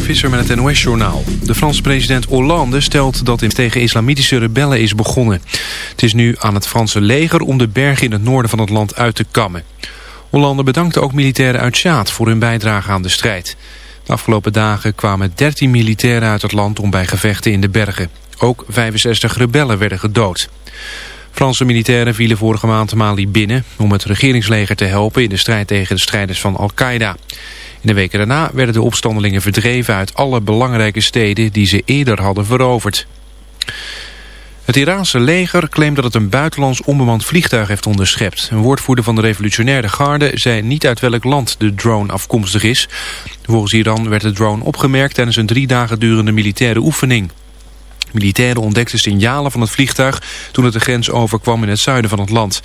Visser met het NOS-journaal. De Franse president Hollande stelt dat het tegen islamitische rebellen is begonnen. Het is nu aan het Franse leger om de bergen in het noorden van het land uit te kammen. Hollande bedankte ook militairen uit Sjaad voor hun bijdrage aan de strijd. De afgelopen dagen kwamen 13 militairen uit het land om bij gevechten in de bergen. Ook 65 rebellen werden gedood. Franse militairen vielen vorige maand Mali binnen om het regeringsleger te helpen in de strijd tegen de strijders van Al-Qaeda. In de weken daarna werden de opstandelingen verdreven uit alle belangrijke steden die ze eerder hadden veroverd. Het Iraanse leger claimt dat het een buitenlands onbemand vliegtuig heeft onderschept. Een woordvoerder van de revolutionaire garde zei niet uit welk land de drone afkomstig is. Volgens Iran werd de drone opgemerkt tijdens een drie dagen durende militaire oefening. Militairen ontdekten signalen van het vliegtuig toen het de grens overkwam in het zuiden van het land.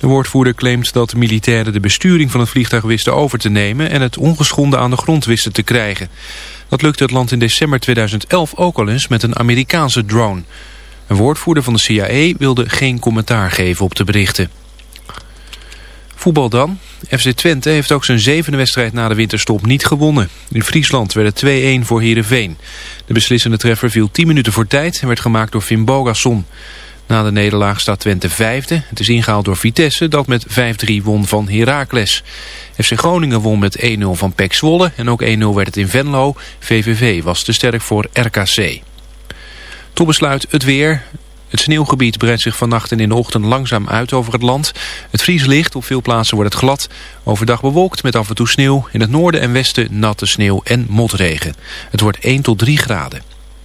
De woordvoerder claimt dat de militairen de besturing van het vliegtuig wisten over te nemen en het ongeschonden aan de grond wisten te krijgen. Dat lukte het land in december 2011 ook al eens met een Amerikaanse drone. Een woordvoerder van de CIA wilde geen commentaar geven op de berichten. Voetbal dan. FC Twente heeft ook zijn zevende wedstrijd na de winterstop niet gewonnen. In Friesland werd het 2-1 voor Heerenveen. De beslissende treffer viel 10 minuten voor tijd en werd gemaakt door Finn Bogasson. Na de nederlaag staat Twente vijfde. Het is ingehaald door Vitesse dat met 5-3 won van Heracles. FC Groningen won met 1-0 van PEC Zwolle en ook 1-0 werd het in Venlo. VVV was te sterk voor RKC. Tot besluit het weer. Het sneeuwgebied breidt zich vannacht en in de ochtend langzaam uit over het land. Het vries ligt, op veel plaatsen wordt het glad. Overdag bewolkt met af en toe sneeuw. In het noorden en westen natte sneeuw en motregen. Het wordt 1 tot 3 graden.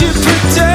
you pretend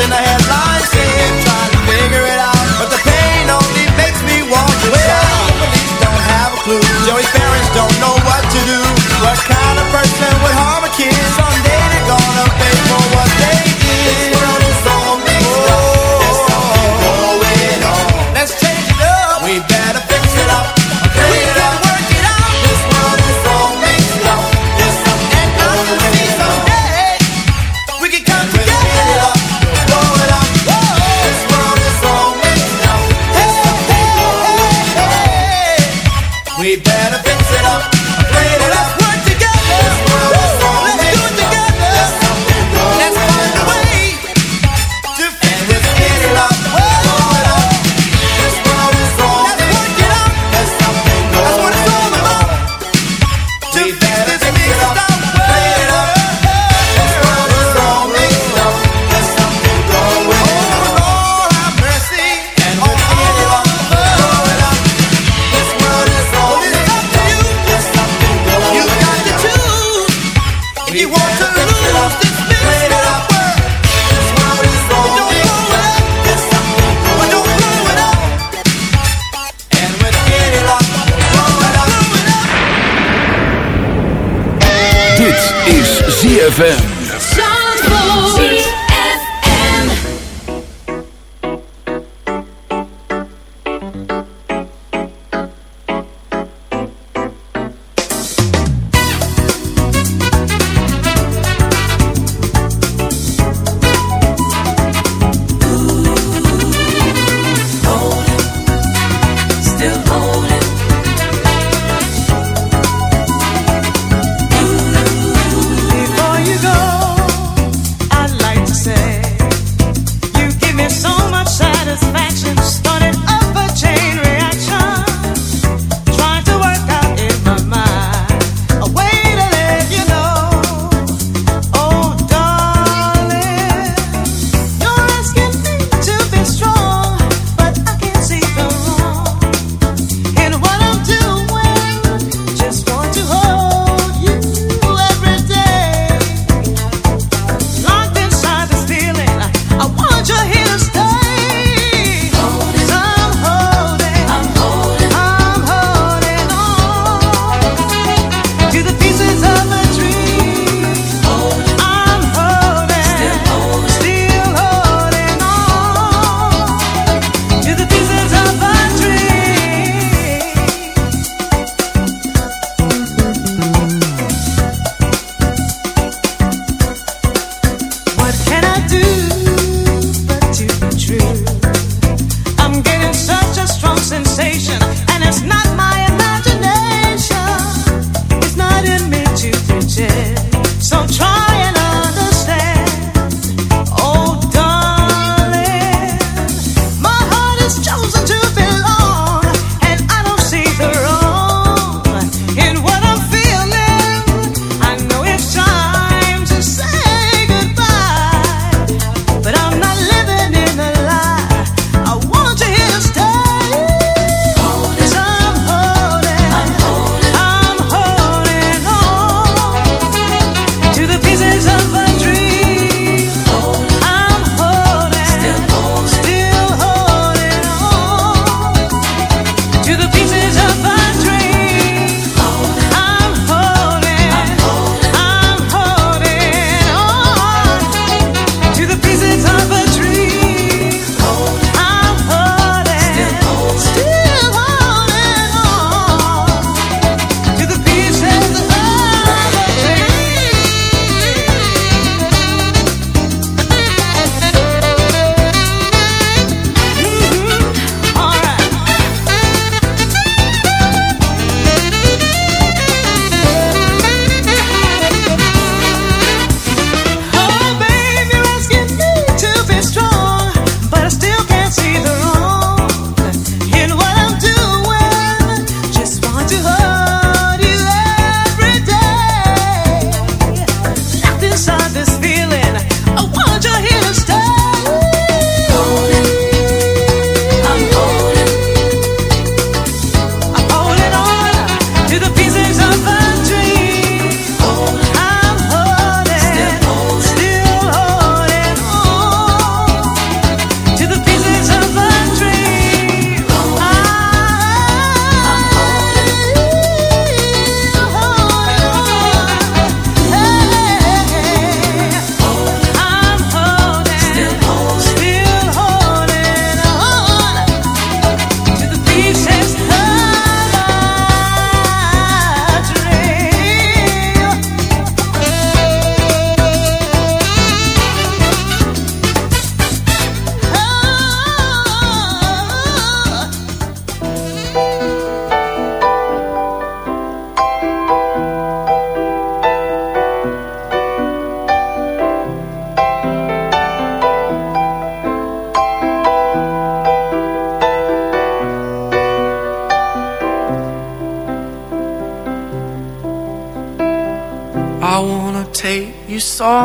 in the own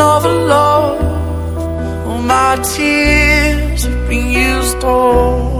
another love. All my tears have been used up.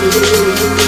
you.